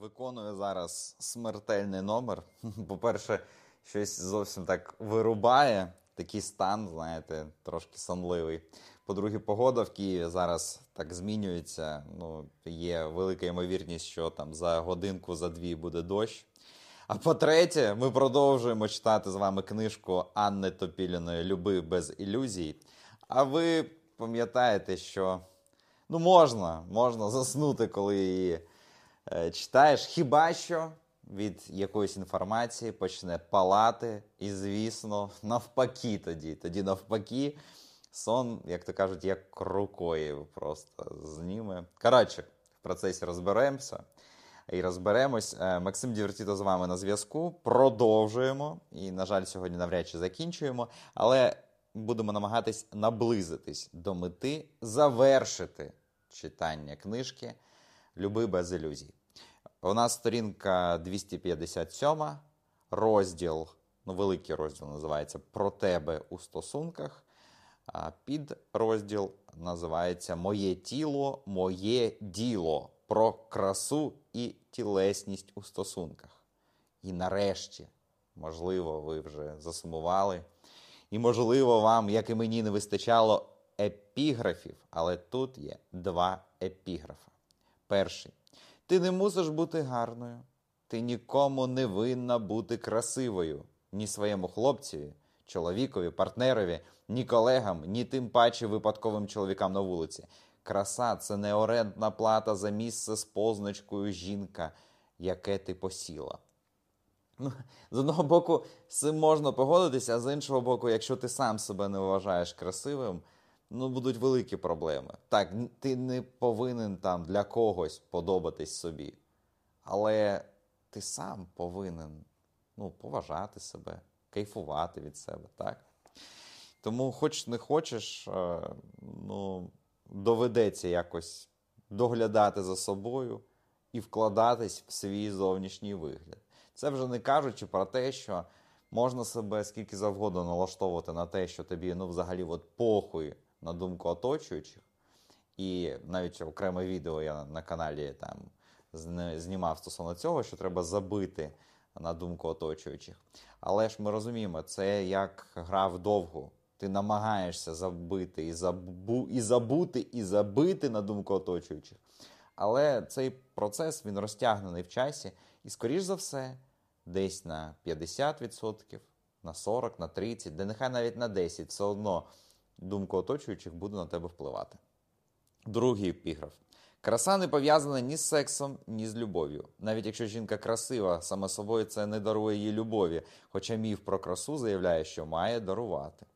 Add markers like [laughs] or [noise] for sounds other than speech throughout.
виконую зараз смертельний номер. [laughs] По-перше, щось зовсім так вирубає. Такий стан, знаєте, трошки сонливий. По-друге, погода в Києві зараз так змінюється. Ну, є велика ймовірність, що там за годинку, за дві буде дощ. А по-третє, ми продовжуємо читати з вами книжку Анни Топіліної Люби без ілюзій. А ви пам'ятаєте, що ну можна, можна заснути, коли її читаєш. Хіба що від якоїсь інформації почне палати, і, звісно, навпаки тоді. Тоді навпаки, сон, як то кажуть, як рукою просто зніме. Коротше, в процесі розберемося. І розберемось. Е, Максим Дівертіто з вами на зв'язку. Продовжуємо. І, на жаль, сьогодні навряд чи закінчуємо. Але будемо намагатись наблизитись до мети, завершити читання книжки Люби без ілюзій. У нас сторінка 257, розділ, ну, великий розділ називається Про тебе у стосунках. Під розділ називається Моє тіло, моє діло про красу і тілесність у стосунках. І нарешті, можливо, ви вже засумували. І, можливо, вам, як і мені, не вистачало епіграфів, але тут є два епіграфа. Перший. Ти не мусиш бути гарною, ти нікому не винна бути красивою, ні своєму хлопцеві, чоловікові, партнерові, ні колегам, ні тим паче випадковим чоловікам на вулиці. Краса це не орендна плата за місце з позначкою жінка, яке ти посіла. Ну, з одного боку, з цим можна погодитися, а з іншого боку, якщо ти сам себе не вважаєш красивим, ну будуть великі проблеми. Так, ти не повинен там для когось подобатись собі, але ти сам повинен ну, поважати себе, кайфувати від себе, так? Тому, хоч не хочеш, е, ну, доведеться якось доглядати за собою і вкладатись в свій зовнішній вигляд. Це вже не кажучи про те, що можна себе скільки завгодно налаштовувати на те, що тобі ну, взагалі от похуй на думку оточуючих. І навіть окреме відео я на каналі там знімав стосовно цього, що треба забити на думку оточуючих. Але ж ми розуміємо, це як гра вдовгу. Ти намагаєшся забити і забу, і забути, і забити на думку оточуючих. Але цей процес він розтягнений в часі, і, скоріш за все, десь на 50%, на 40%, на 30%, де нехай навіть на 10%, все одно думка оточуючих буде на тебе впливати. Другий епіграф. Краса не пов'язана ні з сексом, ні з любов'ю. Навіть якщо жінка красива, саме собою це не дарує їй любові, хоча міф про красу заявляє, що має дарувати.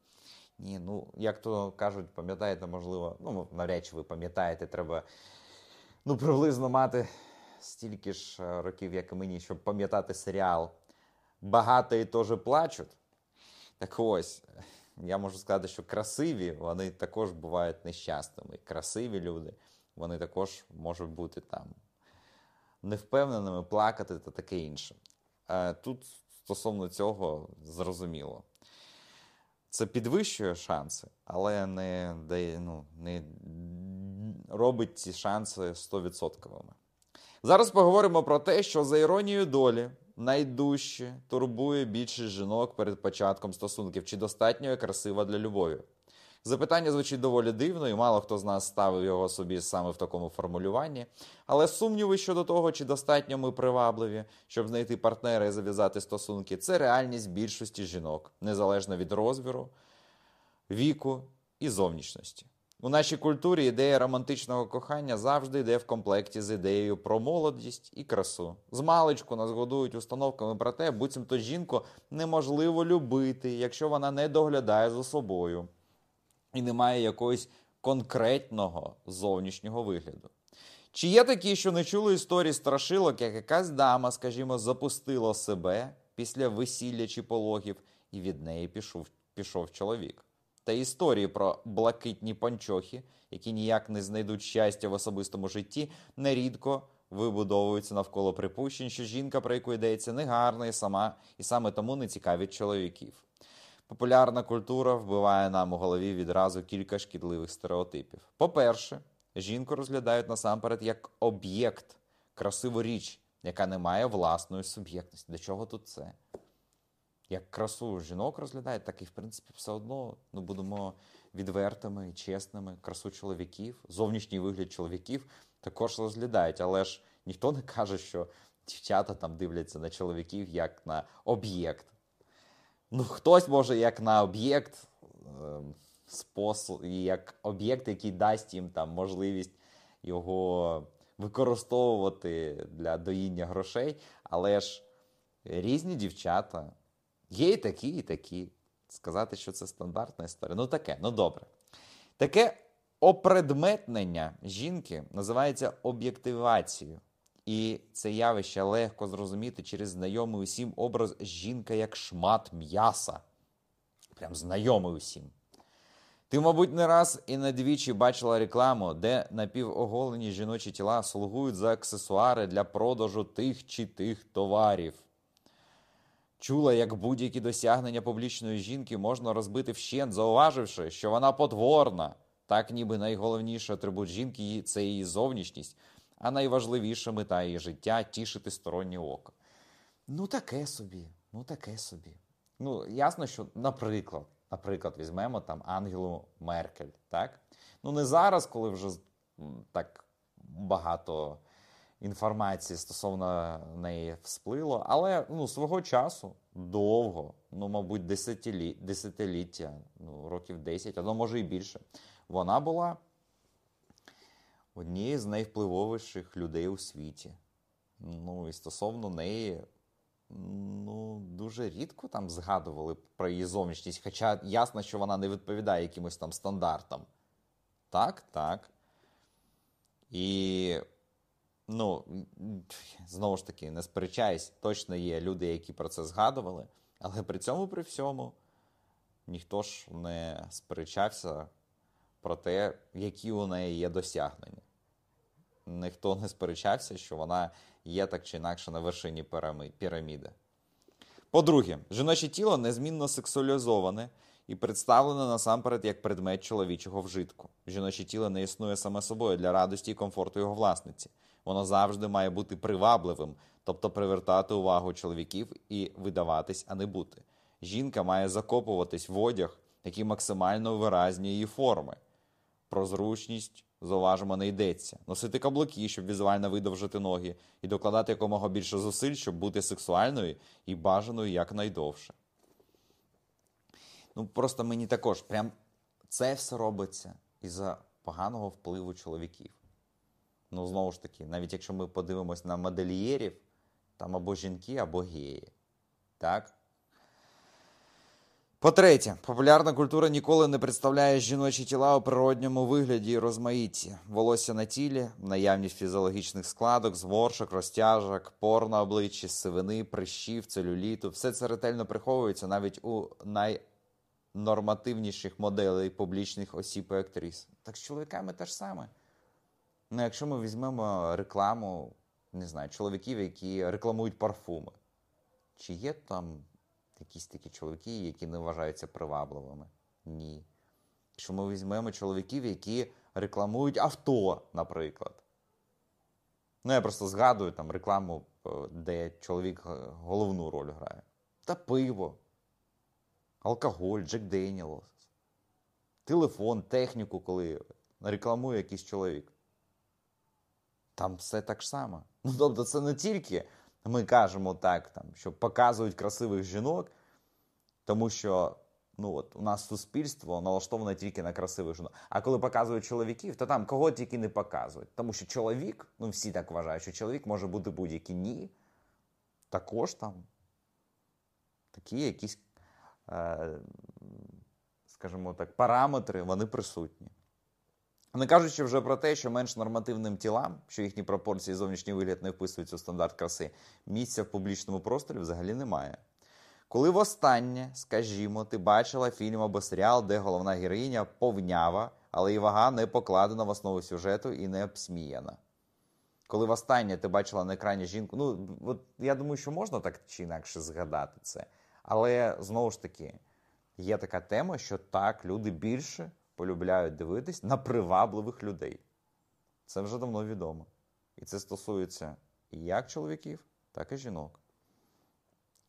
Ні, ну як то кажуть, пам'ятаєте, можливо, ну навряд чи ви пам'ятаєте, треба ну, приблизно мати стільки ж е, років, як і мені, щоб пам'ятати серіал Багато і теж плачуть. Так ось, я можу сказати, що красиві вони також бувають нещасними. Красиві люди, вони також можуть бути там невпевненими, плакати та таке інше. Е, тут стосовно цього зрозуміло. Це підвищує шанси, але не дає, ну, не робить ці шанси 100%. Зараз поговоримо про те, що за іронією долі найдужче турбує більшість жінок перед початком стосунків, чи достатньо я красива для любові. Запитання звучить доволі дивно, і мало хто з нас ставив його собі саме в такому формулюванні. Але сумніви щодо того, чи достатньо ми привабливі, щоб знайти партнера і зав'язати стосунки, це реальність більшості жінок, незалежно від розміру, віку і зовнішності. У нашій культурі ідея романтичного кохання завжди йде в комплекті з ідеєю про молодість і красу. З маличку нас годують установками про те, буцімто жінку неможливо любити, якщо вона не доглядає за собою і не має якогось конкретного зовнішнього вигляду. Чи є такі, що не чули історії страшилок, як якась дама, скажімо, запустила себе після весілля чи пологів, і від неї пішов, пішов чоловік? Та історії про блакитні панчохи, які ніяк не знайдуть щастя в особистому житті, нерідко вибудовуються навколо припущень, що жінка, про яку йдеться, негарна і сама, і саме тому не цікавить чоловіків. Популярна культура вбиває нам у голові відразу кілька шкідливих стереотипів. По-перше, жінку розглядають насамперед як об'єкт, красиву річ, яка не має власної суб'єктності. До чого тут це? Як красу жінок розглядають, так і в принципі все одно ну, будемо відвертими і чесними. Красу чоловіків, зовнішній вигляд чоловіків також розглядають, але ж ніхто не каже, що дівчата там дивляться на чоловіків як на об'єкт. Ну, хтось може як на об'єкт, е, спосіб, як об'єкт, який дасть їм там можливість його використовувати для доїння грошей, але ж різні дівчата. Є і такі, і такі. Сказати, що це стандартна історія. Ну таке, ну добре. Таке опредметнення жінки називається об'єктивацією. І це явище легко зрозуміти через знайомий усім образ жінка як шмат м'яса. Прям знайомий усім. Ти, мабуть, не раз і не двічі бачила рекламу, де напівоголені жіночі тіла слугують за аксесуари для продажу тих чи тих товарів. Чула, як будь-які досягнення публічної жінки можна розбити вщент, зауваживши, що вона потворна. Так, ніби найголовніший атрибут жінки це її зовнішність, а найважливіша мета її життя тішити стороннє око. Ну, таке собі, ну таке собі. Ну, ясно, що, наприклад, наприклад, візьмемо там Ангелу Меркель, так? Ну, не зараз, коли вже так багато інформації стосовно неї всплило, але ну, свого часу довго, ну, мабуть, десятилі... десятиліття, ну, років 10, а може і більше. Вона була однією з найвпливовіших людей у світі. Ну, і стосовно неї, ну, дуже рідко там згадували про її зовнішність, хоча ясно, що вона не відповідає якимось там стандартам. Так, так. І ну, знову ж таки, не сперечаюсь, точно є люди, які про це згадували, але при цьому при всьому ніхто ж не сперечався про те, які у неї є досягнення. Ніхто не сперечався, що вона є так чи інакше на вершині піраміди. По-друге, жіноче тіло незмінно сексуалізоване і представлене насамперед як предмет чоловічого вжитку. Жіноче тіло не існує саме собою для радості і комфорту його власниці. Воно завжди має бути привабливим, тобто привертати увагу чоловіків і видаватись, а не бути. Жінка має закопуватись в одяг, який максимально виразнює її форми. Про зручність зауважимо не йдеться. Носити каблуки, щоб візуально видовжити ноги, і докладати якомога більше зусиль, щоб бути сексуальною і бажаною якнайдовше. Ну, просто мені також прям це все робиться із-за поганого впливу чоловіків. Ну, знову ж таки, навіть якщо ми подивимось на модельєрів, там або жінки, або геї. Так? По-третє, популярна культура ніколи не представляє жіночі тіла у природньому вигляді і розмаїтті. Волосся на тілі, наявність фізіологічних складок, зворшок, розтяжок, пор на обличчі, сивини, прищів, целюліту. Все це ретельно приховується навіть у найнормативніших моделей публічних осіб і актрис. Так з чоловіками те ж саме. Ну, якщо ми візьмемо рекламу, не знаю, чоловіків, які рекламують парфуми, чи є там якісь такі чоловіки, які не вважаються привабливими? Ні. Якщо ми візьмемо чоловіків, які рекламують авто, наприклад. Ну, я просто згадую там рекламу, е, де чоловік головну роль грає. Та пиво, алкоголь, Джек Деніелс, телефон, техніку, коли рекламує якийсь чоловік. Там все так само. Ну, тобто, це не тільки ми кажемо так, там, що показують красивих жінок, тому що ну, от, у нас суспільство налаштоване тільки на красивих жінок. А коли показують чоловіків, то там кого тільки не показують. Тому що чоловік, ну всі так вважають, що чоловік може бути будь-який ні. Також там такі якісь, скажімо так, параметри, вони присутні. Не кажучи вже про те, що менш нормативним тілам, що їхні пропорції і зовнішній вигляд не вписуються у стандарт краси, місця в публічному просторі взагалі немає. Коли востаннє, скажімо, ти бачила фільм або серіал, де головна героїня повнява, але і вага не покладена в основу сюжету і не обсміяна. Коли востаннє ти бачила на екрані жінку, ну от я думаю, що можна так чи інакше згадати це. Але знову ж таки, є така тема, що так, люди більше полюбляють дивитись на привабливих людей. Це вже давно відомо. І це стосується як чоловіків, так і жінок.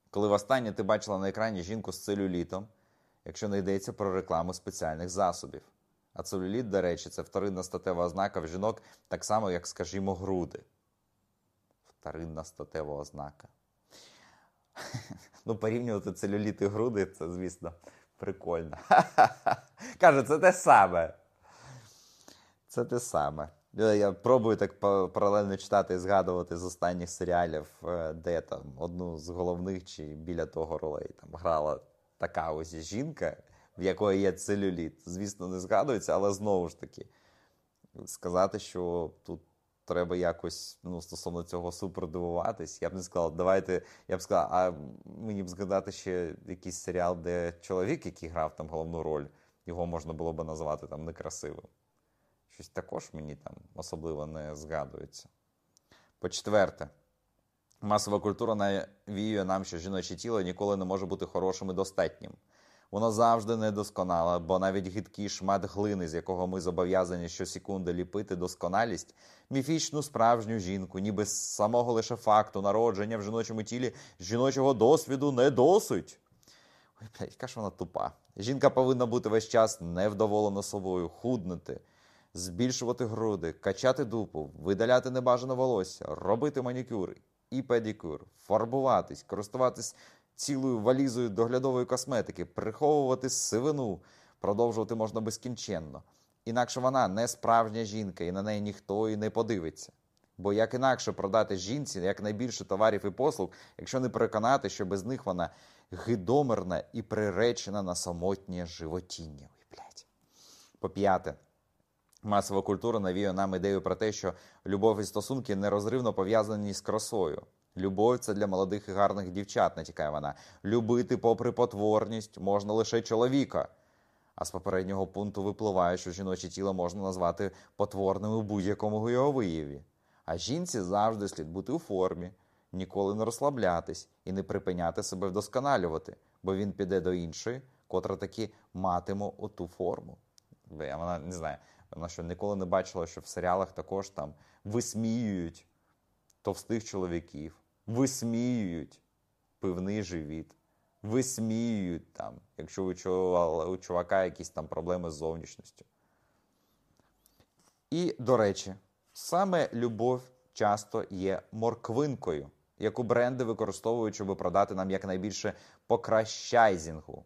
Коли востаннє ти бачила на екрані жінку з целюлітом, якщо не йдеться про рекламу спеціальних засобів. А целюліт, до речі, це вторинна статева ознака в жінок, так само, як, скажімо, груди. Вторинна статева ознака. Ну, порівнювати целюліт і груди, це, звісно, прикольно. [laughs] Каже, це те саме. Це те саме. Я пробую так паралельно читати і згадувати з останніх серіалів, е, де там одну з головних чи біля того ролей там грала така ось жінка, в якої є целюліт. Звісно, не згадується, але знову ж таки, сказати, що тут треба якось ну, стосовно цього супер дивуватись. Я б не сказав, давайте. Я б сказав, а мені б згадати ще якийсь серіал, де чоловік, який грав там головну роль, його можна було б назвати там некрасивим. Щось також мені там особливо не згадується. По четверте, масова культура навіює нам, що жіноче тіло ніколи не може бути хорошим і достатнім. Воно завжди недосконале, бо навіть гидкий шмат глини, з якого ми зобов'язані щосекунди ліпити досконалість, міфічну справжню жінку, ніби з самого лише факту народження в жіночому тілі жіночого досвіду не досить. Ой, блядь, яка ж вона тупа. Жінка повинна бути весь час невдоволена собою, худнути, збільшувати груди, качати дупу, видаляти небажане волосся, робити манікюр і педикюр, фарбуватись, користуватись цілою валізою доглядової косметики, приховувати сивину, продовжувати можна безкінченно. Інакше вона не справжня жінка, і на неї ніхто і не подивиться. Бо як інакше продати жінці якнайбільше товарів і послуг, якщо не переконати, що без них вона гидомерна і приречена на самотнє животіння. Ой, блядь. По п'яте. Масова культура навіює нам ідею про те, що любов і стосунки нерозривно пов'язані з красою. Любов це для молодих і гарних дівчат, натякає вона. Любити, попри потворність, можна лише чоловіка. А з попереднього пункту випливає, що жіноче тіло можна назвати потворним у будь-якому його вияві. А жінці завжди слід бути у формі, ніколи не розслаблятись і не припиняти себе вдосконалювати, бо він піде до іншої, котра таки матиме оту форму. Я Вона не знаю, вона що ніколи не бачила, що в серіалах також там висміюють товстих чоловіків висміюють пивний живіт, висміюють там, якщо у чувака якісь там проблеми з зовнішністю. І, до речі, саме любов часто є морквинкою, яку бренди використовують, щоб продати нам якнайбільше покращайзінгу.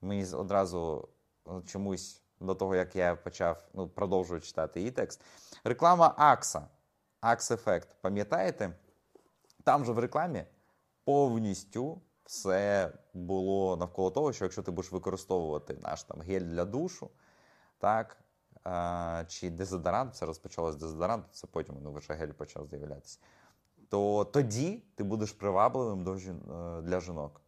Мені одразу ну, чомусь до того, як я почав ну, продовжую читати її текст. Реклама Акса. Акс-ефект. Пам'ятаєте? Там же в рекламі повністю все було навколо того, що якщо ти будеш використовувати наш там гель для душу, так, а, чи дезодорант, це розпочалося з дезодоранту, це потім ну, вже гель почав з'являтися, то тоді ти будеш привабливим до, е, для жінок.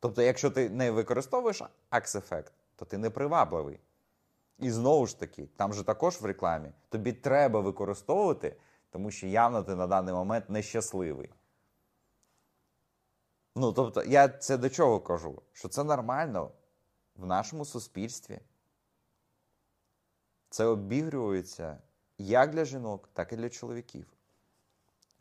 Тобто, якщо ти не використовуєш акс-ефект, то ти не привабливий. І знову ж таки, там же також в рекламі тобі треба використовувати тому що явно ти на даний момент нещасливий. Ну, тобто, я це до чого кажу? Що це нормально в нашому суспільстві. Це обігрюється як для жінок, так і для чоловіків.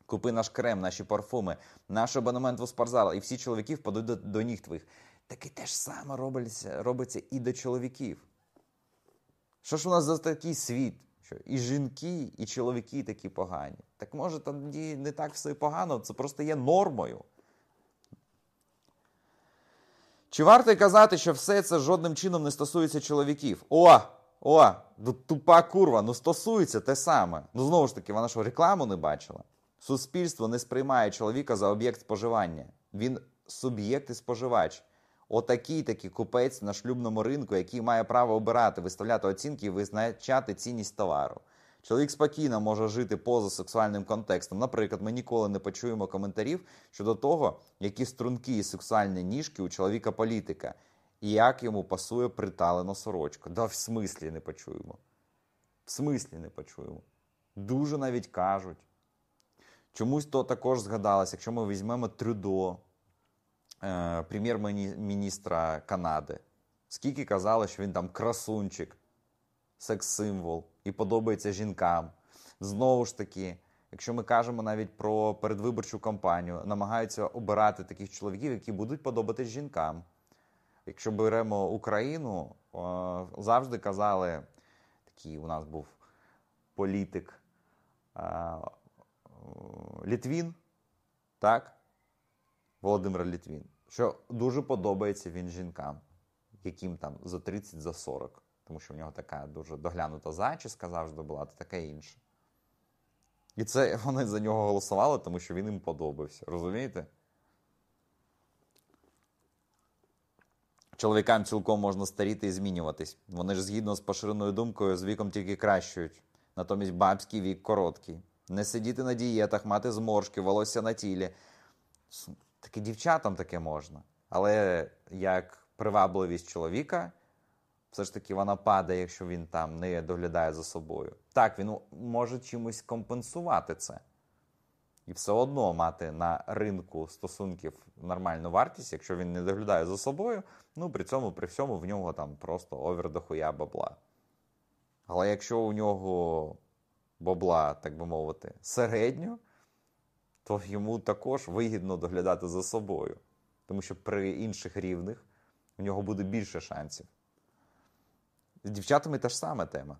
Купи наш крем, наші парфуми, наш абонемент в спортзал, і всі чоловіки впадуть до, до ніг твоїх. Так і те ж саме робиться, робиться і до чоловіків. Що ж у нас за такий світ? Що і жінки, і чоловіки такі погані. Так може тоді не так все погано, це просто є нормою. Чи варто казати, що все це жодним чином не стосується чоловіків? О! О! Ну, тупа курва, ну стосується те саме. Ну, знову ж таки, вона що рекламу не бачила. Суспільство не сприймає чоловіка за об'єкт споживання. Він суб'єкт і споживач. Отакий такий купець на шлюбному ринку, який має право обирати, виставляти оцінки і визначати цінність товару. Чоловік спокійно може жити поза сексуальним контекстом. Наприклад, ми ніколи не почуємо коментарів щодо того, які струнки і сексуальні ніжки у чоловіка політика, і як йому пасує приталена сорочка. Да в смислі не почуємо. В смислі не почуємо. Дуже навіть кажуть. Чомусь то також згадалось, якщо ми візьмемо Трюдо. Е, прем'єр-міністра Канади. Скільки казали, що він там красунчик, секс-символ і подобається жінкам. Знову ж таки, якщо ми кажемо навіть про передвиборчу кампанію, намагаються обирати таких чоловіків, які будуть подобатись жінкам. Якщо беремо Україну, е, завжди казали, такий у нас був політик е, Літвін, так? Володимир Літвін, що дуже подобається він жінкам, яким там за 30, за 40, тому що в нього така дуже доглянута зачіска завжди була, та таке інше. І це [laughs] вони за нього голосували, тому що він їм подобався. Розумієте? Чоловікам цілком можна старіти і змінюватись. Вони ж згідно з поширеною думкою з віком тільки кращують. Натомість бабський вік короткий. Не сидіти на дієтах, мати зморшки, волосся на тілі. Таке дівчатам таке можна. Але як привабливість чоловіка, все ж таки вона падає, якщо він там не доглядає за собою. Так, він може чимось компенсувати це. І все одно мати на ринку стосунків нормальну вартість, якщо він не доглядає за собою, ну при цьому при всьому в нього там просто овер дохуя бабла. Але якщо у нього бабла, так би мовити, середньо, то йому також вигідно доглядати за собою. Тому що при інших рівних в нього буде більше шансів. З дівчатами та ж сама тема.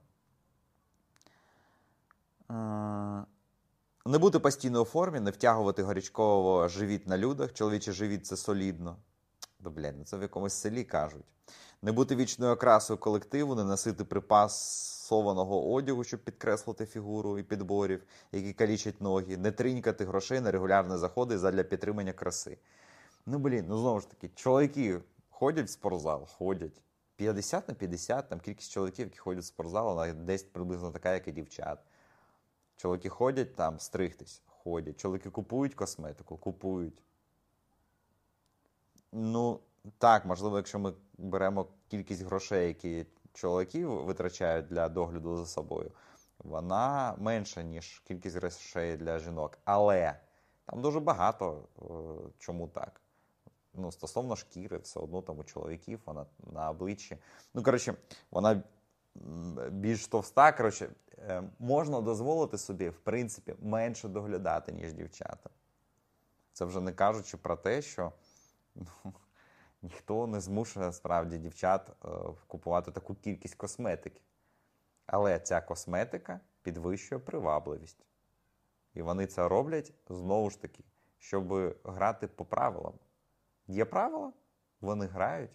Не бути постійно у формі, не втягувати горічково живіт на людях. Чоловічий живіт це солідно. Блядь, ну це в якомусь селі кажуть. Не бути вічною окрасою колективу, не носити припасованого одягу, щоб підкреслити фігуру і підборів, які калічать ноги, не тринькати грошей на регулярні заходи задля підтримання краси. Ну, блін, ну знову ж таки, чоловіки ходять в спортзал, ходять. 50 на 50, там кількість чоловіків, які ходять в спортзал, вона десь приблизно така, як і дівчат. Чоловіки ходять там стригтись, ходять. Чоловіки купують косметику, купують. Ну, так, можливо, якщо ми беремо кількість грошей, які чоловіки витрачають для догляду за собою, вона менша, ніж кількість грошей для жінок. Але там дуже багато е, чому так. Ну, стосовно шкіри, все одно там у чоловіків вона на обличчі. Ну, коротше, вона більш товста. Коротше, е, можна дозволити собі, в принципі, менше доглядати, ніж дівчата. Це вже не кажучи про те, що ну, ніхто не змушує справді дівчат е, купувати таку кількість косметики. Але ця косметика підвищує привабливість. І вони це роблять знову ж таки, щоб грати по правилам. Є правила, вони грають.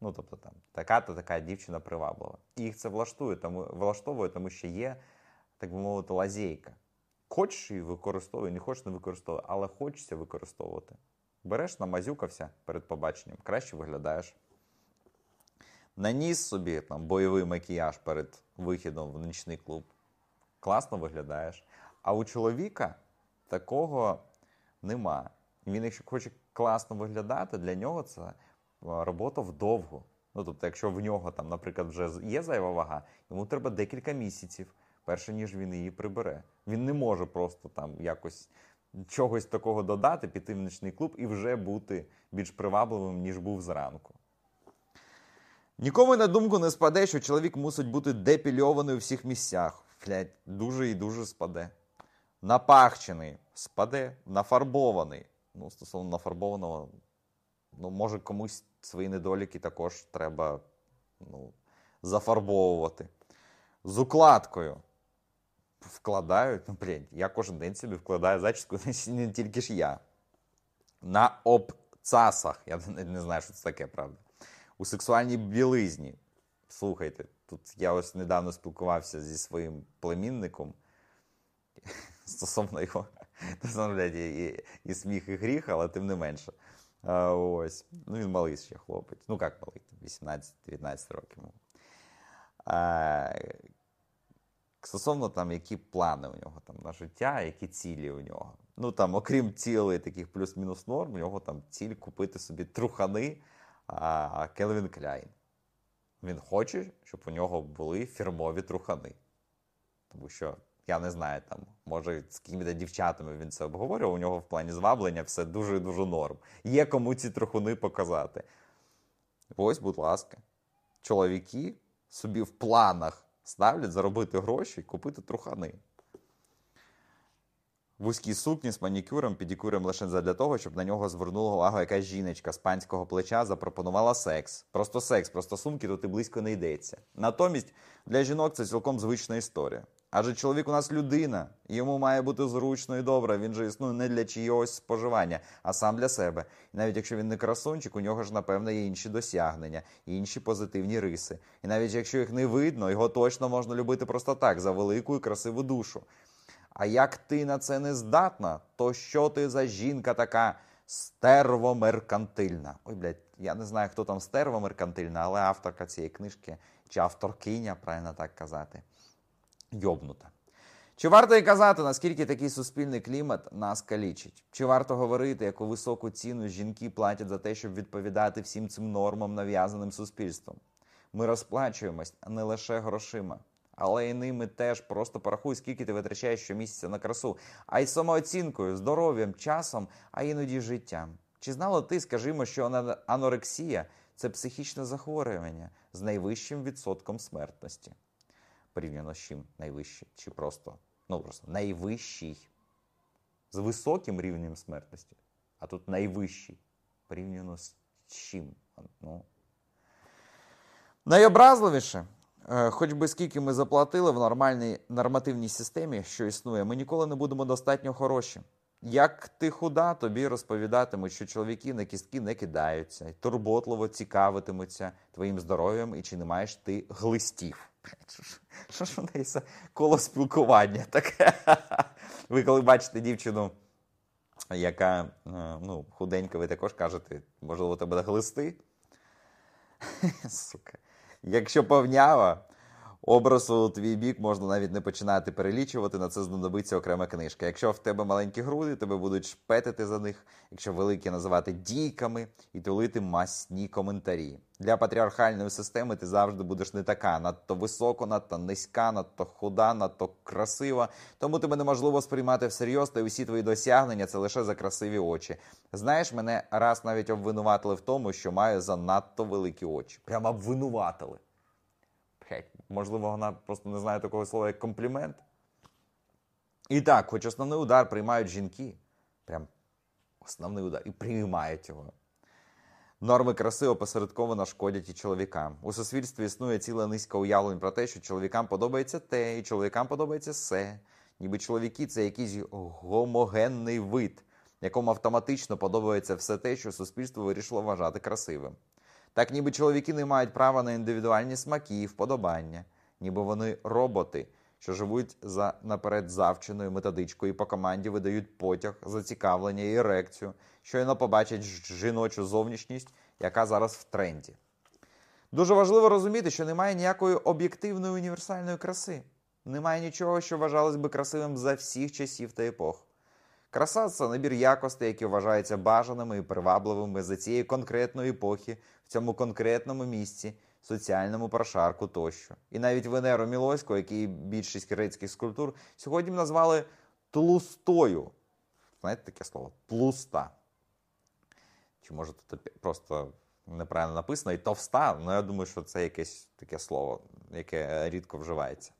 Ну, тобто, там, така-то така дівчина приваблива. І їх це влаштує, тому, влаштовує, тому що є, так би мовити, лазейка. Хочеш її використовуй, не хочеш не використовуй, але хочеться використовувати. Береш, намазюкався перед побаченням, краще виглядаєш. Наніс собі там бойовий макіяж перед вихідом в нічний клуб. Класно виглядаєш. А у чоловіка такого нема. Він, якщо хоче класно виглядати, для нього це робота вдовго. Ну, тобто, якщо в нього там, наприклад, вже є зайва вага, йому треба декілька місяців, перше ніж він її прибере. Він не може просто там якось чогось такого додати, піти в нічний клуб і вже бути більш привабливим, ніж був зранку. Нікому на думку не спаде, що чоловік мусить бути депільований у всіх місцях. Блять, дуже і дуже спаде. Напахчений спаде, нафарбований. Ну, стосовно нафарбованого, ну, може комусь свої недоліки також треба ну, зафарбовувати. З укладкою. Вкладають, ну, блін, я кожен день собі вкладаю зачіску, [laughs] не тільки ж я. На обцасах. Я не, не знаю, що це таке, правда. У сексуальній білизні. Слухайте, тут я ось недавно спілкувався зі своїм племінником [laughs] стосовно його. [laughs] і, і, і сміх, і гріх, але тим не менше. А, ось. Ну, він малий ще хлопець. Ну, як малий, 18-19 років. А, Стосовно там, які плани у нього там на життя, які цілі у нього. Ну там, окрім цілей таких плюс-мінус норм, у нього там ціль купити собі трухани а, Келвін Кляйн. Він хоче, щоб у нього були фірмові трухани. Тому що, я не знаю, там, може, з якими дівчатами він це обговорював, у нього в плані зваблення все дуже-дуже норм. Є кому ці трухуни показати. Ось, будь ласка, чоловіки собі в планах ставлять заробити гроші купити трухани. Вузькі сукні з манікюром, підікюрем лише для того, щоб на нього звернула увагу якась жіночка з панського плеча, запропонувала секс. Просто секс, просто сумки тут і близько не йдеться. Натомість для жінок це цілком звична історія. Адже чоловік у нас людина, йому має бути зручно і добре. Він же існує не для чийогось споживання, а сам для себе. І навіть якщо він не красунчик, у нього ж, напевно, є інші досягнення, інші позитивні риси. І навіть якщо їх не видно, його точно можна любити просто так, за велику і красиву душу. А як ти на це не здатна, то що ти за жінка така стервомеркантильна? Ой, блядь, я не знаю, хто там стервомеркантильна, але авторка цієї книжки, чи авторкиня, правильно так казати, йобнута. Чи варто й казати, наскільки такий суспільний клімат нас калічить? Чи варто говорити, яку високу ціну жінки платять за те, щоб відповідати всім цим нормам, нав'язаним суспільством? Ми розплачуємось не лише грошима, але й ними теж просто порахуй, скільки ти витрачаєш щомісяця на красу, а й самооцінкою, здоров'ям, часом, а іноді життям. Чи знала ти, скажімо, що анорексія це психічне захворювання з найвищим відсотком смертності? Порівняно з чим найвищий? Чи просто, ну просто найвищий з високим рівнем смертності, а тут найвищий порівняно з чим? Ну. Найобразливіше Е, хоч би скільки ми заплатили в нормальній нормативній системі, що існує, ми ніколи не будемо достатньо хороші. Як ти худа, тобі розповідатимуть, що чоловіки на кістки не кидаються, і турботливо цікавитимуться твоїм здоров'ям і чи не маєш ти глистів. Що ж в неї це коло спілкування таке? [laughs] Ви коли бачите дівчину, яка е, ну, худенька, ви також кажете, можливо, тебе глисти? [laughs] Сука. Якщо повнява, образ у твій бік можна навіть не починати перелічувати, на це знадобиться окрема книжка. Якщо в тебе маленькі груди, тебе будуть шпетити за них, якщо великі називати дійками і тулити масні коментарі. Для патріархальної системи ти завжди будеш не така, надто високо, надто низька, надто худа, надто красива. Тому тебе неможливо сприймати всерйоз, та усі твої досягнення це лише за красиві очі. Знаєш, мене раз навіть обвинуватили в тому, що маю занадто великі очі. Прямо обвинуватили. Можливо, вона просто не знає такого слова, як комплімент. І так, хоч основний удар приймають жінки. Прям основний удар. І приймають його. Норми краси опосередковано шкодять і чоловікам. У суспільстві існує ціла низка уявлень про те, що чоловікам подобається те, і чоловікам подобається все. Ніби чоловіки це якийсь гомогенний вид, якому автоматично подобається все те, що суспільство вирішило вважати красивим. Так ніби чоловіки не мають права на індивідуальні смаки і вподобання, ніби вони роботи, що живуть за наперед завченою методичкою і по команді видають потяг, зацікавлення і ерекцію, щойно побачать жіночу зовнішність, яка зараз в тренді. Дуже важливо розуміти, що немає ніякої об'єктивної універсальної краси. Немає нічого, що вважалось би красивим за всіх часів та епох. Краса це набір якостей, які вважаються бажаними і привабливими за цієї конкретної епохи, в цьому конкретному місці, соціальному прошарку тощо. І навіть Венеру Мілоську, який більшість грецьких скульптур, сьогодні назвали тлустою. Знаєте таке слово? Тлуста. Чи може тут просто неправильно написано і товста, ну я думаю, що це якесь таке слово, яке рідко вживається.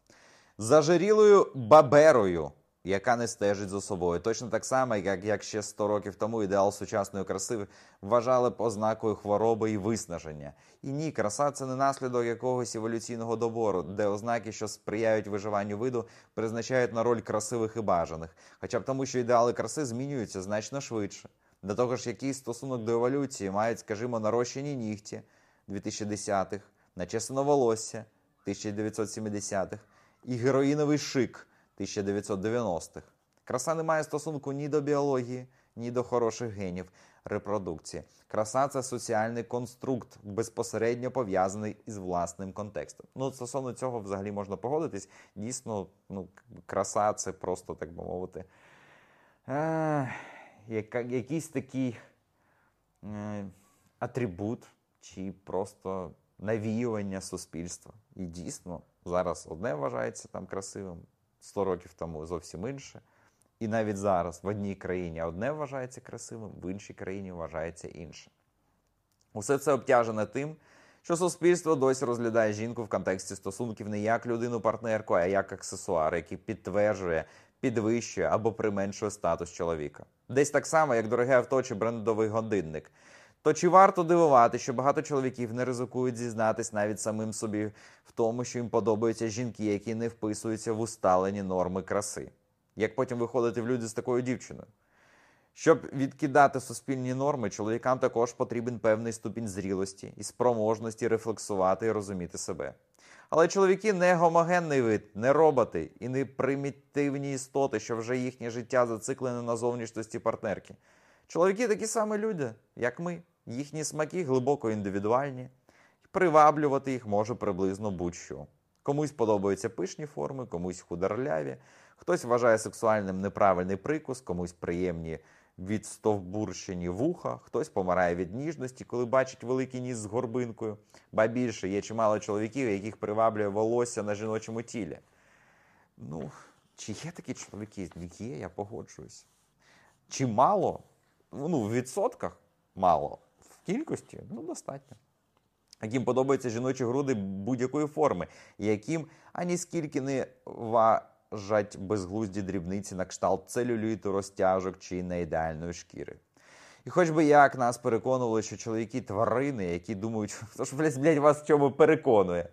Зажирілою баберою яка не стежить за собою. Точно так само, як як ще 100 років тому ідеал сучасної краси вважали б ознакою хвороби і виснаження. І ні, краса це не наслідок якогось еволюційного добору, де ознаки, що сприяють виживанню виду, призначають на роль красивих і бажаних, хоча б тому, що ідеали краси змінюються значно швидше. До того ж, який стосунок до еволюції мають, скажімо, нарощені нігті 2010-х, начесано волосся 1970-х і героїновий шик 1990-х. Краса не має стосунку ні до біології, ні до хороших генів репродукції. Краса це соціальний конструкт, безпосередньо пов'язаний із власним контекстом. Ну, стосовно цього взагалі можна погодитись. Дійсно, ну, краса це просто, так би мовити, е, яка, якийсь такий е, атрибут чи просто навіювання суспільства. І дійсно, зараз одне вважається там красивим. 100 років тому зовсім інше. І навіть зараз в одній країні одне вважається красивим, в іншій країні вважається інше. Усе це обтяжене тим, що суспільство досі розглядає жінку в контексті стосунків не як людину-партнерку, а як аксесуар, який підтверджує підвищує або применшує статус чоловіка. Десь так само, як дороге авто чи брендовий годинник. То чи варто дивувати, що багато чоловіків не ризикують зізнатись навіть самим собі в тому, що їм подобаються жінки, які не вписуються в усталені норми краси? Як потім виходити в люди з такою дівчиною? Щоб відкидати суспільні норми, чоловікам також потрібен певний ступінь зрілості і спроможності рефлексувати і розуміти себе. Але чоловіки не гомогенний вид, не роботи і не примітивні істоти, що вже їхнє життя зациклене на зовнішності партнерки. Чоловіки такі самі люди, як ми. Їхні смаки глибоко індивідуальні, приваблювати їх може приблизно будь-що. Комусь подобаються пишні форми, комусь худорляві, хтось вважає сексуальним неправильний прикус, комусь приємні відстовбурщені вуха, хтось помирає від ніжності, коли бачить великий ніс з горбинкою. Ба більше є чимало чоловіків, яких приваблює волосся на жіночому тілі. Ну, чи є такі чоловіки? Є, я погоджуюсь. Чи мало? Ну, в відсотках мало. В кількості ну, достатньо. Яким подобаються жіночі груди будь-якої форми, яким ані скільки не важать безглузді дрібниці на кшталт целюліту, розтяжок чи неідеальної шкіри. І хоч би як нас переконували, що чоловіки тварини, які думають, хто ж блядь, вас в чому переконує,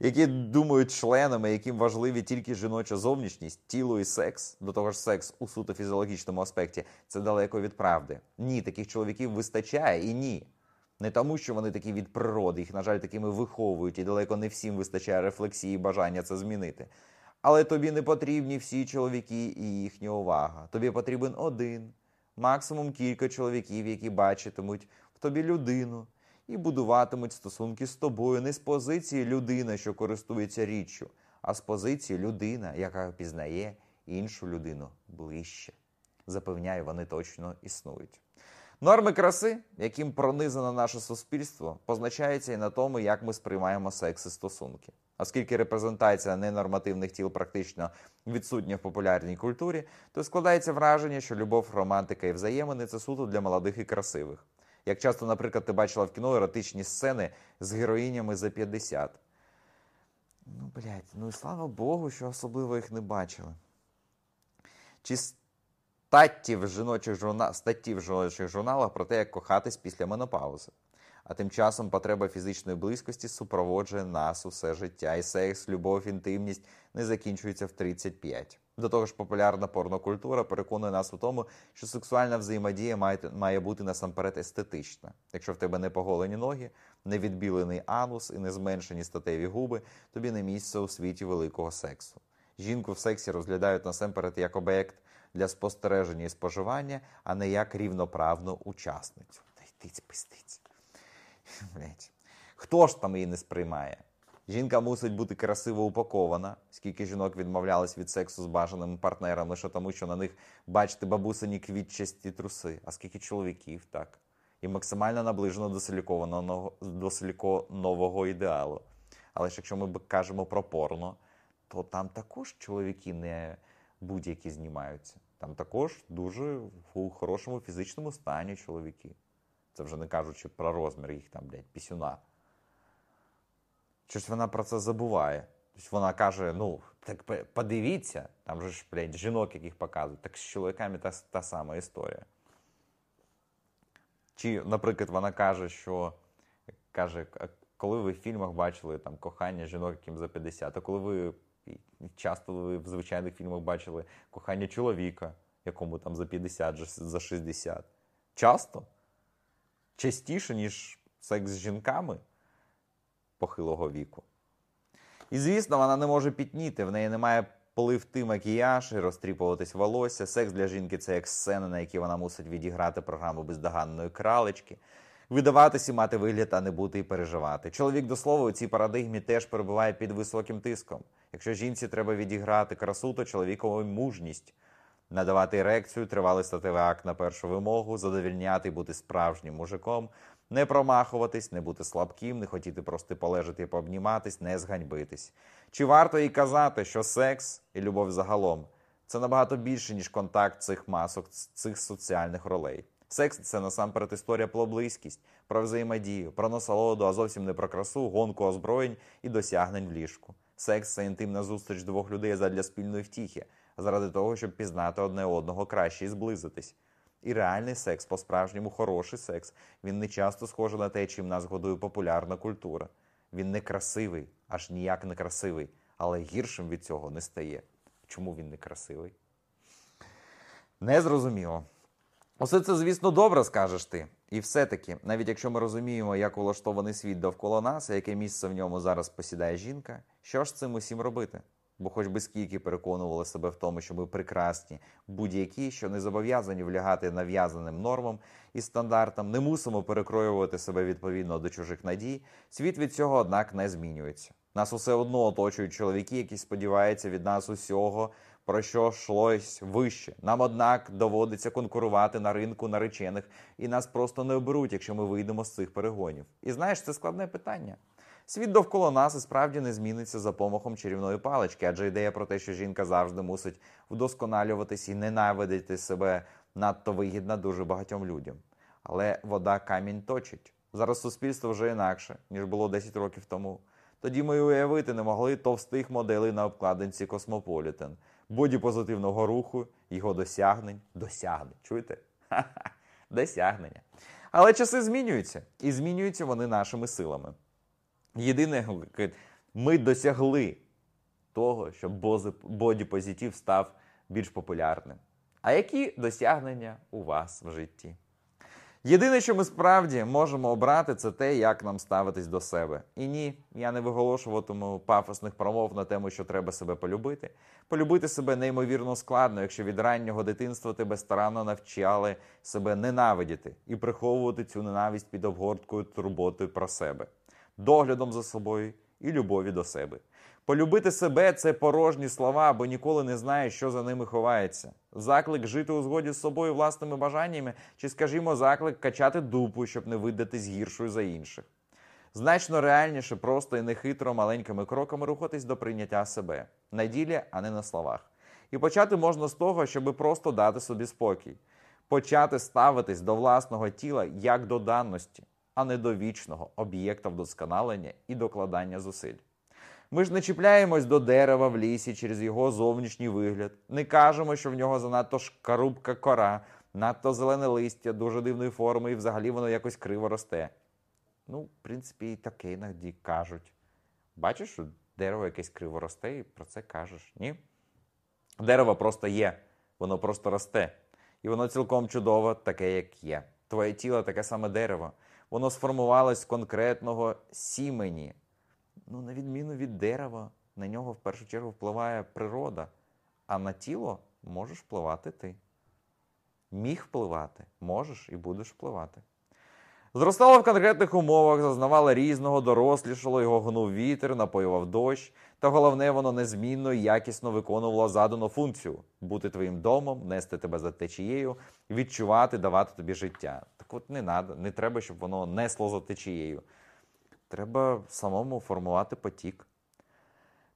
які думають членами, яким важливі тільки жіноча зовнішність, тіло і секс, до того ж, секс у суто фізіологічному аспекті, це далеко від правди. Ні, таких чоловіків вистачає і ні. Не тому, що вони такі від природи, їх, на жаль, такими виховують, і далеко не всім вистачає рефлексії і бажання це змінити. Але тобі не потрібні всі чоловіки і їхня увага. Тобі потрібен один, максимум кілька чоловіків, які бачитимуть в тобі людину і будуватимуть стосунки з тобою не з позиції людина, що користується річчю, а з позиції людина, яка пізнає іншу людину ближче. Запевняю, вони точно існують. Норми краси, яким пронизано наше суспільство, позначаються і на тому, як ми сприймаємо секс і стосунки. Оскільки репрезентація ненормативних тіл практично відсутня в популярній культурі, то складається враження, що любов, романтика і взаємини це суто для молодих і красивих. Як часто, наприклад, ти бачила в кіно еротичні сцени з героїнями за 50. Ну, блядь, ну і слава Богу, що особливо їх не бачили. Чи статті в жіночих журна... статті в жіночих журналах про те, як кохатись після менопаузи. А тим часом потреба фізичної близькості супроводжує нас усе життя, і секс, любов, інтимність не закінчується в 35. До того ж, популярна порнокультура переконує нас у тому, що сексуальна взаємодія має, має бути насамперед естетична. Якщо в тебе не поголені ноги, не відбілений анус і не зменшені статеві губи, тобі не місце у світі великого сексу. Жінку в сексі розглядають насамперед як об'єкт для спостереження і споживання, а не як рівноправну учасницю. Та йтиць пистиць. Хто ж там її не сприймає? Жінка мусить бути красиво упакована, скільки жінок відмовлялись від сексу з бажаними партнерами, лише тому, що на них бачите бабусині квітчасті труси, а скільки чоловіків так. І максимально наближено до силікованого до силіконового ідеалу. Але ж якщо ми кажемо про порно, то там також чоловіки не будь-які знімаються. Там також дуже в хорошому фізичному стані чоловіки. Це вже не кажучи про розмір їх там, блядь, пісюна. Щось вона про це забуває. Тобто вона каже: ну, так подивіться, там же ж, блядь, жінок, яких показують. Так з чоловіками та, та сама історія. Чи, наприклад, вона каже, що каже, коли ви в фільмах бачили там кохання жінок, яким за 50, а коли ви часто ви в звичайних фільмах бачили кохання чоловіка, якому там за 50, за 60. Часто? Частіше, ніж секс з жінками похилого віку. І, звісно, вона не може пітніти, в неї немає пливти макіяж і розтріпуватись волосся. Секс для жінки це як сцена, на якій вона мусить відіграти програму бездоганної кралечки, видаватися, мати вигляд, а не бути і переживати. Чоловік, до слова, у цій парадигмі теж перебуває під високим тиском. Якщо жінці треба відіграти красу, то чоловікову мужність. Надавати ерекцію, тривалий статевий акт на першу вимогу, задовільняти, бути справжнім мужиком, не промахуватись, не бути слабким, не хотіти просто полежати і пообніматись, не зганьбитись. Чи варто їй казати, що секс і любов загалом це набагато більше, ніж контакт цих масок, цих соціальних ролей? Секс це насамперед історія про близькість, про взаємодію, про насолоду, а зовсім не про красу, гонку озброєнь і досягнень в ліжку. Секс це інтимна зустріч двох людей задля спільної втіхи, заради того, щоб пізнати одне одного краще і зблизитись. І реальний секс, по-справжньому хороший секс, він не часто схожий на те, чим нас годує популярна культура. Він не красивий, аж ніяк не красивий, але гіршим від цього не стає. Чому він не красивий? Незрозуміло. Усе це, звісно, добре, скажеш ти. І все-таки, навіть якщо ми розуміємо, як влаштований світ довкола нас, яке місце в ньому зараз посідає жінка, що ж цим усім робити? Бо хоч би скільки переконували себе в тому, що ми прекрасні, будь-які, що не зобов'язані влягати нав'язаним нормам і стандартам, не мусимо перекроювати себе відповідно до чужих надій, світ від цього, однак, не змінюється. Нас усе одно оточують чоловіки, які сподіваються від нас усього, про що йшлось вище. Нам, однак, доводиться конкурувати на ринку наречених, і нас просто не оберуть, якщо ми вийдемо з цих перегонів. І знаєш, це складне питання. Світ довкола нас і справді не зміниться за помахом чарівної палички, адже ідея про те, що жінка завжди мусить вдосконалюватись і ненавидити себе надто вигідна дуже багатьом людям. Але вода камінь точить. Зараз суспільство вже інакше, ніж було 10 років тому. Тоді ми й уявити не могли товстих моделей на обкладинці Космополітен, бодіпозитивного руху, його досягнень, досягнень. Чуєте? Ха-ха. Досягнення. Але часи змінюються, і змінюються вони нашими силами. Єдине, ми досягли того, щоб бодіпозитив став більш популярним. А які досягнення у вас в житті? Єдине, що ми справді можемо обрати, це те, як нам ставитись до себе. І ні, я не виголошуватиму пафосних промов на тему, що треба себе полюбити. Полюбити себе неймовірно складно, якщо від раннього дитинства тебе старанно навчали себе ненавидіти і приховувати цю ненависть під обгорткою турботи про себе, доглядом за собою і любові до себе. Полюбити себе це порожні слова, бо ніколи не знаєш, що за ними ховається. Заклик жити у згоді з собою власними бажаннями, чи, скажімо, заклик качати дупу, щоб не видатись гіршою за інших. Значно реальніше, просто і нехитро маленькими кроками рухатись до прийняття себе на ділі, а не на словах. І почати можна з того, щоб просто дати собі спокій, почати ставитись до власного тіла як до даності, а не до вічного об'єкта вдосконалення і докладання зусиль. Ми ж не чіпляємось до дерева в лісі через його зовнішній вигляд. Не кажемо, що в нього занадто шкарубка кора, надто зелене листя, дуже дивної форми, і взагалі воно якось криво росте. Ну, в принципі, і таке іноді кажуть. Бачиш, що дерево якесь криво росте, і про це кажеш, ні? Дерево просто є, воно просто росте. І воно цілком чудово, таке, як є. Твоє тіло таке саме дерево. Воно сформувалось конкретного сімені ну, на відміну від дерева, на нього в першу чергу впливає природа, а на тіло можеш впливати ти. Міг впливати, можеш і будеш впливати. Зростала в конкретних умовах, зазнавала різного, дорослішало, його гнув вітер, напоював дощ, та головне, воно незмінно і якісно виконувало задану функцію бути твоїм домом, нести тебе за течією, відчувати, давати тобі життя. Так от не треба, не треба, щоб воно несло за течією. Треба самому формувати потік.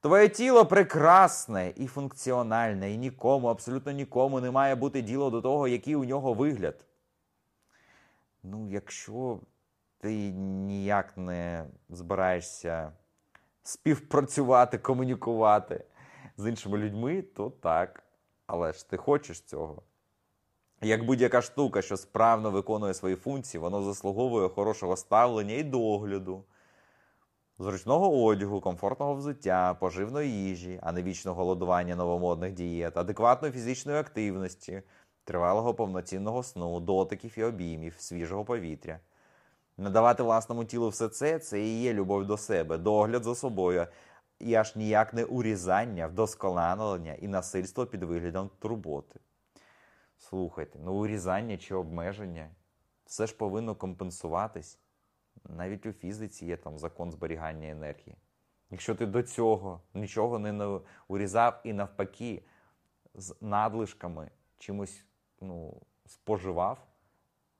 Твоє тіло прекрасне і функціональне, і нікому, абсолютно нікому не має бути діло до того, який у нього вигляд. Ну, якщо ти ніяк не збираєшся співпрацювати, комунікувати з іншими людьми, то так. Але ж ти хочеш цього. Як будь-яка штука, що справно виконує свої функції, воно заслуговує хорошого ставлення і догляду зручного одягу, комфортного взуття, поживної їжі, а не вічного голодування новомодних дієт, адекватної фізичної активності, тривалого повноцінного сну, дотиків і обіймів, свіжого повітря. Надавати власному тілу все це це і є любов до себе, догляд за собою, і аж ніяк не урізання, вдосконалення і насильство під виглядом турботи. Слухайте, ну урізання чи обмеження все ж повинно компенсуватись. Навіть у фізиці є там закон зберігання енергії. Якщо ти до цього нічого не урізав і навпаки з надлишками чимось ну, споживав,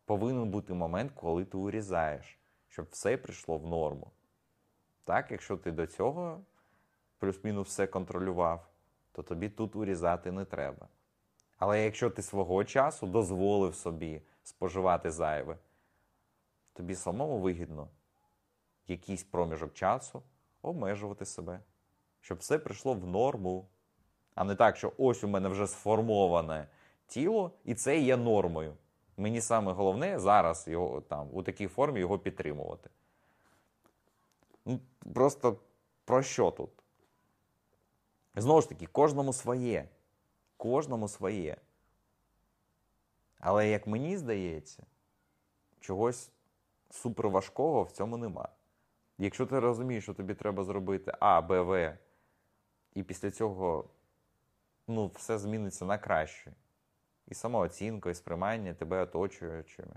повинен бути момент, коли ти урізаєш, щоб все прийшло в норму. Так, якщо ти до цього плюс-мінус все контролював, то тобі тут урізати не треба. Але якщо ти свого часу дозволив собі споживати зайве, тобі самому вигідно якийсь проміжок часу обмежувати себе, щоб все прийшло в норму. А не так, що ось у мене вже сформоване тіло, і це є нормою. Мені саме головне зараз його там у такій формі його підтримувати. Ну, Просто про що тут? Знову ж таки, кожному своє. Кожному своє. Але як мені здається, чогось суперважкого в цьому нема. Якщо ти розумієш, що тобі треба зробити А, Б, В, і після цього ну, все зміниться на краще. І самооцінка, і сприймання тебе оточуючими.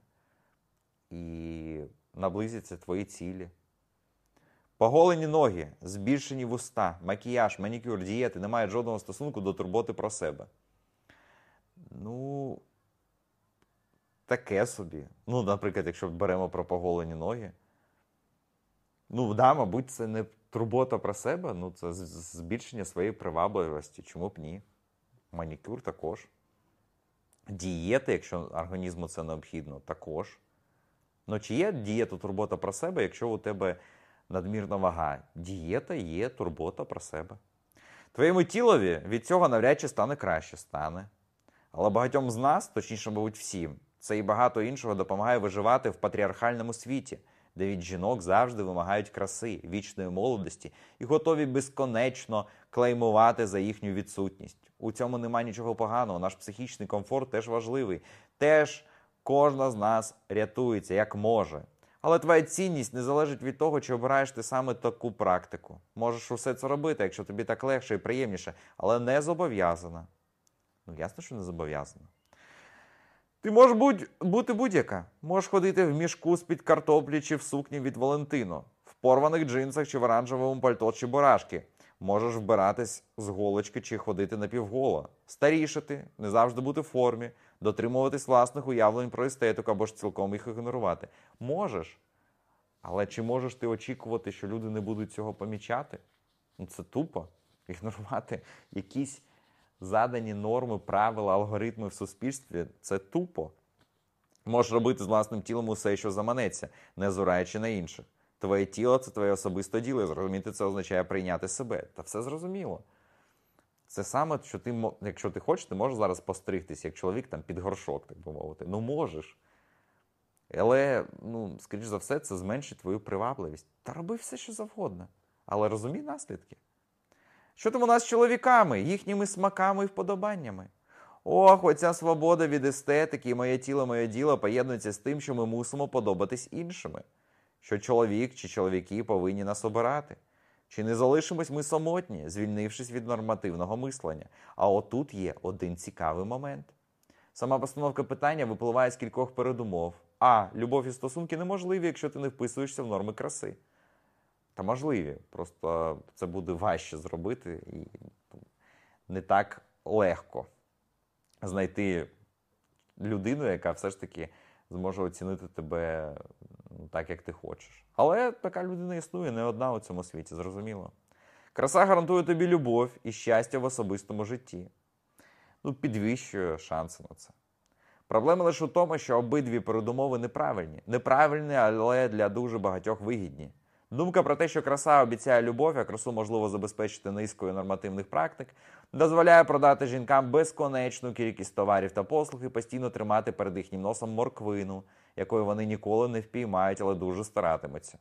І наблизяться твої цілі. Поголені ноги, збільшені вуста, макіяж, манікюр, дієти не мають жодного стосунку до турботи про себе. Ну, таке собі. Ну, наприклад, якщо беремо про поголені ноги. Ну, да, мабуть, це не турбота про себе, ну це збільшення своєї привабливості. Чому б ні? Манікюр також. Дієти, якщо організму це необхідно, також. Ну, чи є дієта турбота про себе, якщо у тебе надмірна вага? Дієта є турбота про себе. Твоєму тілові від цього навряд чи стане краще стане. Але багатьом з нас, точніше, мабуть, всім, це і багато іншого допомагає виживати в патріархальному світі, де від жінок завжди вимагають краси, вічної молодості і готові безконечно клеймувати за їхню відсутність. У цьому немає нічого поганого. Наш психічний комфорт теж важливий. Теж кожна з нас рятується як може. Але твоя цінність не залежить від того, чи обираєш ти саме таку практику. Можеш усе це робити, якщо тобі так легше і приємніше, але не зобов'язана. Ну, ясно, що не зобов'язана. Ти можеш бути будь-яка. Можеш ходити в мішку з-під картоплі чи в сукні від Валентино, в порваних джинсах чи в оранжевому пальто чи барашки. Можеш вбиратись з голочки чи ходити напівголо, старішати, не завжди бути в формі, дотримуватись власних уявлень про естетику або ж цілком їх ігнорувати. Можеш. Але чи можеш ти очікувати, що люди не будуть цього помічати? Ну це тупо. Ігнорувати якісь задані норми, правила, алгоритми в суспільстві це тупо. Можеш робити з власним тілом усе, що заманеться, не зураючи на інших. Твоє тіло це твоє особисте діло. Зрозуміти це означає прийняти себе. Та все зрозуміло. Це саме, що ти, якщо ти хочеш, ти можеш зараз постригтися, як чоловік там під горшок, так би мовити. Ну можеш. Але, ну, скоріш за все, це зменшить твою привабливість. Та роби все, що завгодно. Але розумій наслідки. Що там у нас з чоловіками, їхніми смаками і вподобаннями? Ох, оця свобода від естетики, і моє тіло, моє діло поєднується з тим, що ми мусимо подобатись іншими. Що чоловік чи чоловіки повинні нас обирати. Чи не залишимось ми самотні, звільнившись від нормативного мислення? А отут є один цікавий момент. Сама постановка питання випливає з кількох передумов. А. Любов і стосунки неможливі, якщо ти не вписуєшся в норми краси. Та можливі. Просто це буде важче зробити і не так легко знайти людину, яка все ж таки зможе оцінити тебе ну, так, як ти хочеш. Але така людина існує не одна у цьому світі, зрозуміло. Краса гарантує тобі любов і щастя в особистому житті. Ну, підвищує шанси на це. Проблема лише в тому, що обидві передумови неправильні. Неправильні, але для дуже багатьох вигідні. Думка про те, що краса обіцяє любов, а красу можливо забезпечити низкою нормативних практик, дозволяє продати жінкам безконечну кількість товарів та послуг і постійно тримати перед їхнім носом морквину, якою вони ніколи не впіймають, але дуже старатимуться.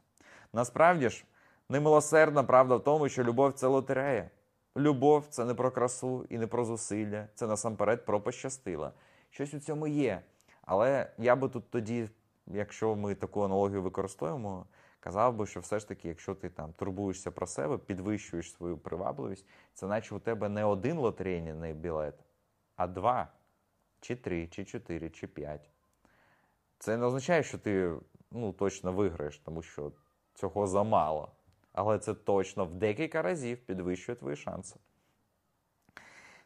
Насправді ж, немилосердна правда в тому, що любов це лотерея. Любов це не про красу і не про зусилля, це насамперед про пощастила. Щось у цьому є. Але я би тут тоді, якщо ми таку аналогію використовуємо, казав би, що все ж таки, якщо ти там турбуєшся про себе, підвищуєш свою привабливість, це наче у тебе не один лотерейний білет, а два, чи три, чи чотири, чи п'ять. Це не означає, що ти ну, точно виграєш, тому що цього замало. Але це точно в декілька разів підвищує твої шанси.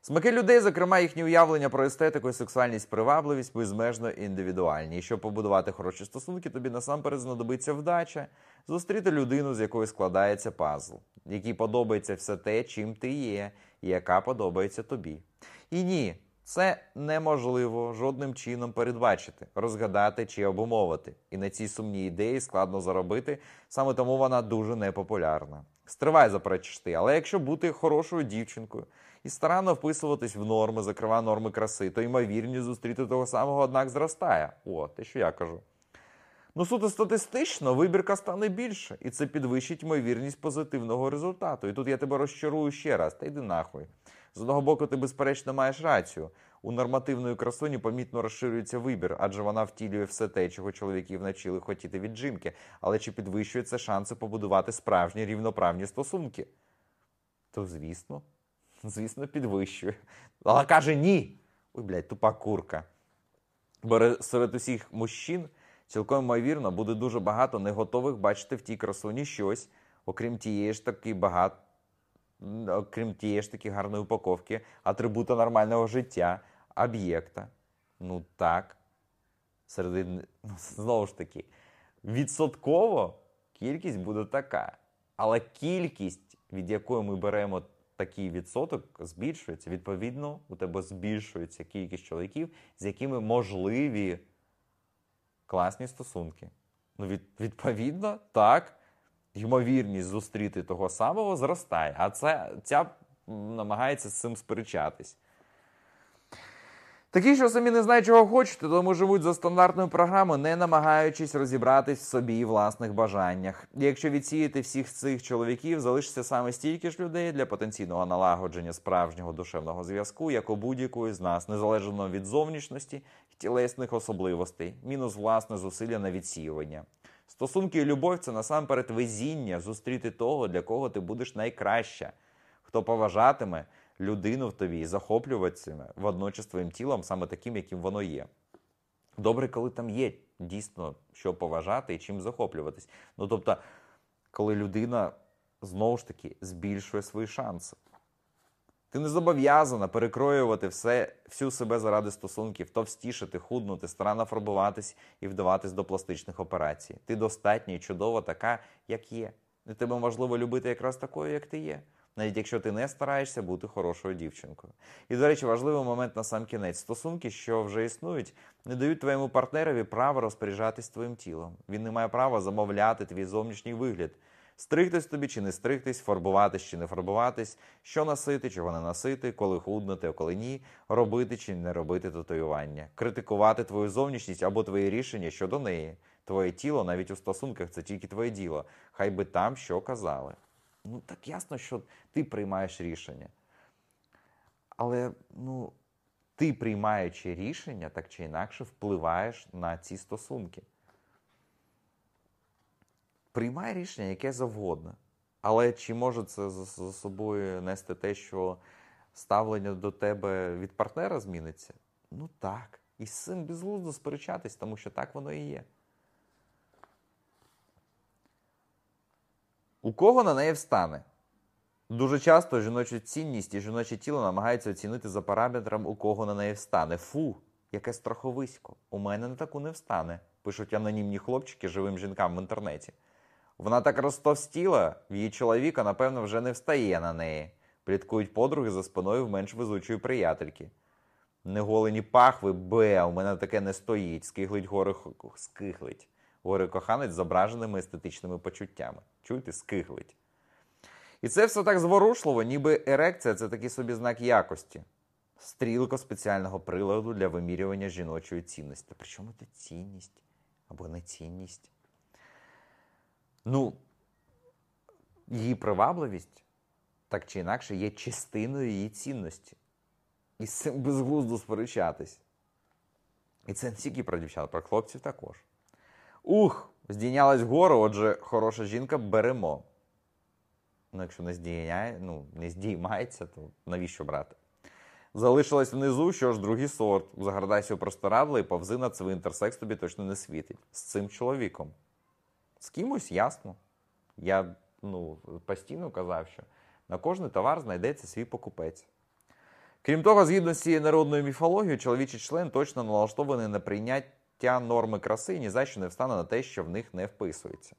Смаки людей, зокрема, їхні уявлення про естетику і сексуальність, привабливість безмежно індивідуальні. І щоб побудувати хороші стосунки, тобі насамперед знадобиться вдача, зустріти людину, з якою складається пазл, якій подобається все те, чим ти є, і яка подобається тобі. І ні, це неможливо жодним чином передбачити, розгадати чи обумовити. І на цій сумній ідеї складно заробити, саме тому вона дуже непопулярна. Стривай, заперечиш ти, але якщо бути хорошою дівчинкою і старанно вписуватись в норми, зокрема норми краси, то ймовірність зустріти того самого, однак, зростає. О, те, що я кажу. Ну, суто статистично, вибірка стане більше, і це підвищить ймовірність позитивного результату. І тут я тебе розчарую ще раз, та йди нахуй. З одного боку, ти, безперечно, маєш рацію. У нормативної красуні помітно розширюється вибір, адже вона втілює все те, чого чоловіків навчили хотіти від жінки. Але чи підвищує це шанси побудувати справжні рівноправні стосунки? То звісно, звісно, підвищує. Але каже ні. Ой, блядь, тупа курка. Бо серед усіх мужчин цілком ймовірно буде дуже багато не готових бачити в тій красуні щось, окрім тієї ж таки багато. Окрім тієї ж таки гарної упаковки, атрибута нормального життя, об'єкта. Ну так. Серед... Ну, знову ж таки, відсотково кількість буде така. Але кількість, від якої ми беремо такий відсоток, збільшується. Відповідно, у тебе збільшується кількість чоловіків, з якими можливі класні стосунки. Ну, від, відповідно, так ймовірність зустріти того самого зростає. А це ця намагається з цим сперечатись. Такі, що самі не знають, чого хочуть, тому живуть за стандартною програмою, не намагаючись розібратись в собі і власних бажаннях. І якщо відсіяти всіх цих чоловіків, залишиться саме стільки ж людей для потенційного налагодження справжнього душевного зв'язку, як у будь-якої з нас, незалежно від зовнішності і тілесних особливостей, мінус власне зусилля на відсіювання. Стосунки і любов це насамперед везіння зустріти того, для кого ти будеш найкраща, хто поважатиме людину в тобі і захоплюватиме водночас твоїм тілом саме таким, яким воно є. Добре, коли там є дійсно що поважати і чим захоплюватись. Ну тобто, коли людина знову ж таки збільшує свої шанси. Ти не зобов'язана перекроювати все, всю себе заради стосунків, товстішити, худнути, старанно фарбуватись і вдаватись до пластичних операцій. Ти достатня і чудова така, як є. І тебе можливо любити якраз такою, як ти є. Навіть якщо ти не стараєшся бути хорошою дівчинкою. І, до речі, важливий момент на сам кінець. Стосунки, що вже існують, не дають твоєму партнерові права розпоряджатись твоїм тілом. Він не має права замовляти твій зовнішній вигляд. Стригтись тобі чи не стригтись, фарбуватись чи не фарбуватись, що носити, чого не носити, коли худнути, а коли ні, робити чи не робити татуювання, критикувати твою зовнішність або твої рішення щодо неї. Твоє тіло навіть у стосунках це тільки твоє діло. Хай би там що казали. Ну, так ясно, що ти приймаєш рішення. Але, ну, ти приймаючи рішення, так чи інакше, впливаєш на ці стосунки приймай рішення яке завгодно. Але чи може це за собою нести те, що ставлення до тебе від партнера зміниться? Ну так. І з цим безглуздо сперечатись, тому що так воно і є. У кого на неї встане? Дуже часто жіночу цінність і жіноче тіло намагаються оцінити за параметром, у кого на неї встане. Фу, яке страховисько. У мене на таку не встане. Пишуть анонімні хлопчики живим жінкам в інтернеті. Вона так розтовстіла, її чоловіка, напевно, вже не встає на неї. Пліткують подруги за спиною в менш везучої приятельки. Неголені пахви, бе, у мене таке не стоїть, скиглить гори скиглить. Гори коханець з зображеними естетичними почуттями. Чуєте, скиглить. І це все так зворушливо, ніби ерекція це такий собі знак якості. Стрілко спеціального приладу для вимірювання жіночої цінності. Причому це цінність або нецінність? ну, її привабливість так чи інакше є частиною її цінності. І з цим безглуздо сперечатись. І це не тільки про дівчат, про хлопців також. Ух, здійнялась вгору, отже, хороша жінка беремо. Ну, якщо не здійняє, ну, не здіймається, то навіщо брати? Залишилась внизу, що ж другий сорт. Заградайся у простирадло і повзи на цвинтар. Секс тобі точно не світить. З цим чоловіком. З кимось ясно. Я ну, постійно казав, що на кожний товар знайдеться свій покупець. Крім того, згідно з цією народною міфологією, чоловічий член точно налаштований на прийняття норми краси ні за що не встане на те, що в них не вписується.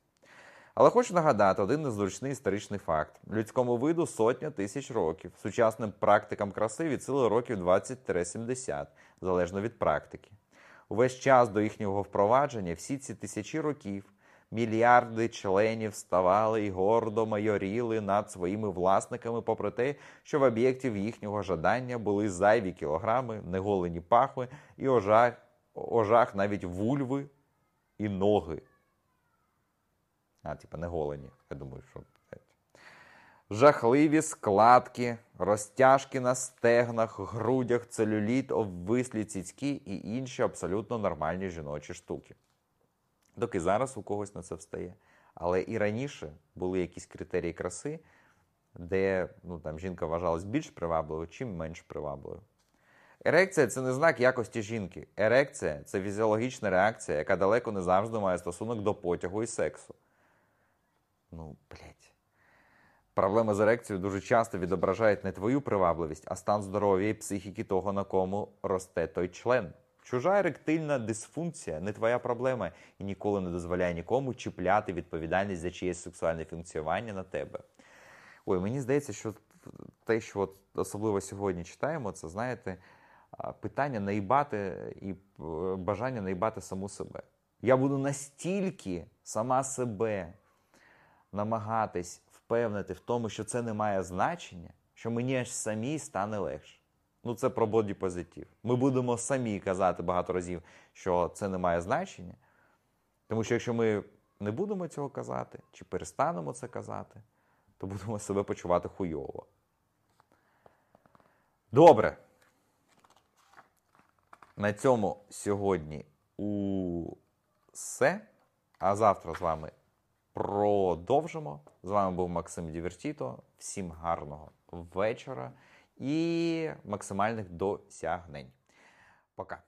Але хочу нагадати один незручний історичний факт: людському виду сотня тисяч років, сучасним практикам краси від років 20-70, залежно від практики. Увесь час до їхнього впровадження всі ці тисячі років Мільярди членів ставали і гордо майоріли над своїми власниками, попри те, що в об'єктів їхнього жадання були зайві кілограми, неголені пахви і ожах, ожах навіть вульви і ноги. А, типа, не голені. Я думаю, що. Жахливі складки, розтяжки на стегнах, грудях, целюліт, обвислі цицькі і інші абсолютно нормальні жіночі штуки. Доки зараз у когось на це встає. Але і раніше були якісь критерії краси, де ну, там, жінка вважалась більш привабливою, чим менш привабливою. Ерекція це не знак якості жінки. Ерекція це фізіологічна реакція, яка далеко не завжди має стосунок до потягу і сексу. Ну, блядь. Проблеми з ерекцією дуже часто відображають не твою привабливість, а стан здоров'я і психіки того, на кому росте той член. Чужа еректильна дисфункція не твоя проблема і ніколи не дозволяє нікому чіпляти відповідальність за чиєсь сексуальне функціонування на тебе. Ой, мені здається, що те, що от особливо сьогодні читаємо, це знаєте, питання наїбати і е, бажання наїбати саму себе. Я буду настільки сама себе намагатись впевнити в тому, що це не має значення, що мені аж самій стане легше. Ну, це про бодіпозитив. Ми будемо самі казати багато разів, що це не має значення. Тому що якщо ми не будемо цього казати, чи перестанемо це казати, то будемо себе почувати хуйово. Добре. На цьому сьогодні усе. А завтра з вами продовжимо. З вами був Максим Дівертіто. Всім гарного вечора і максимальних досягнень. Пока.